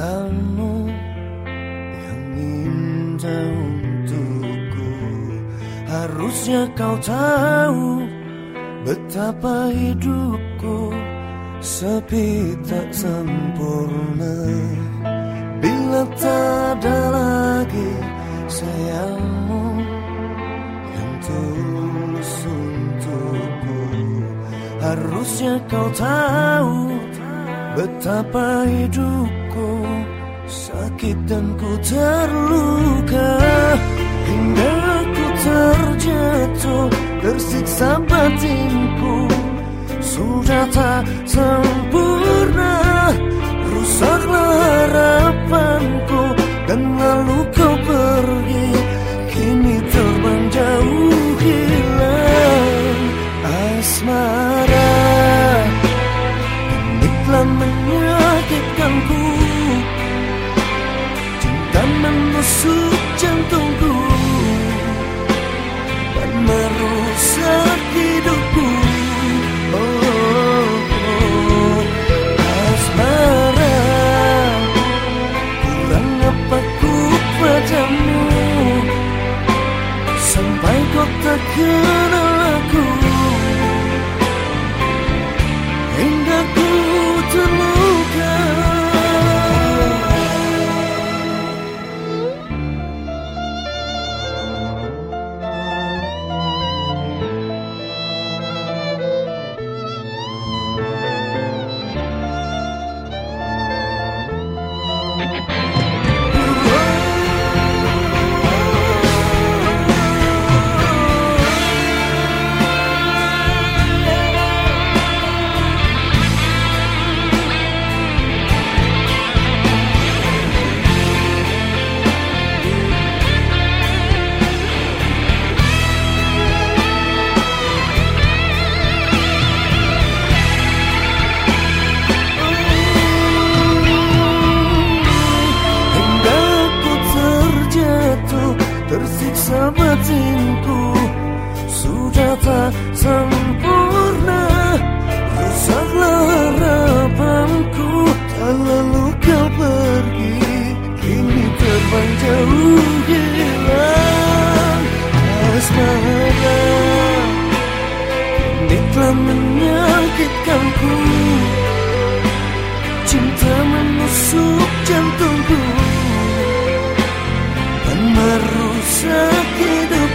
Katamu yang indah untukku. Harusnya kau tahu Betapa hidupku Sepi tak sempurna. Bila tak ada lagi sayangmu Yang tulus untukku. Harusnya kau tahu Betapa hidupku sakit dan ku terluka. Hingga ku terjatuh tersiksa batinku Sudah tak sempurna Rusaklah menusuk jantungku Dan merusak hidupku Oh, oh, oh. Asmara Kurang apa ku padamu Sampai kau tak Tersiksa batinku Sudah tak sempurna Rusaklah harapanku. Tak lalu kau pergi Kini terbang jauh hilang. Asmara Kini telah menyakitkanku Cinta menusuk jantungku merusak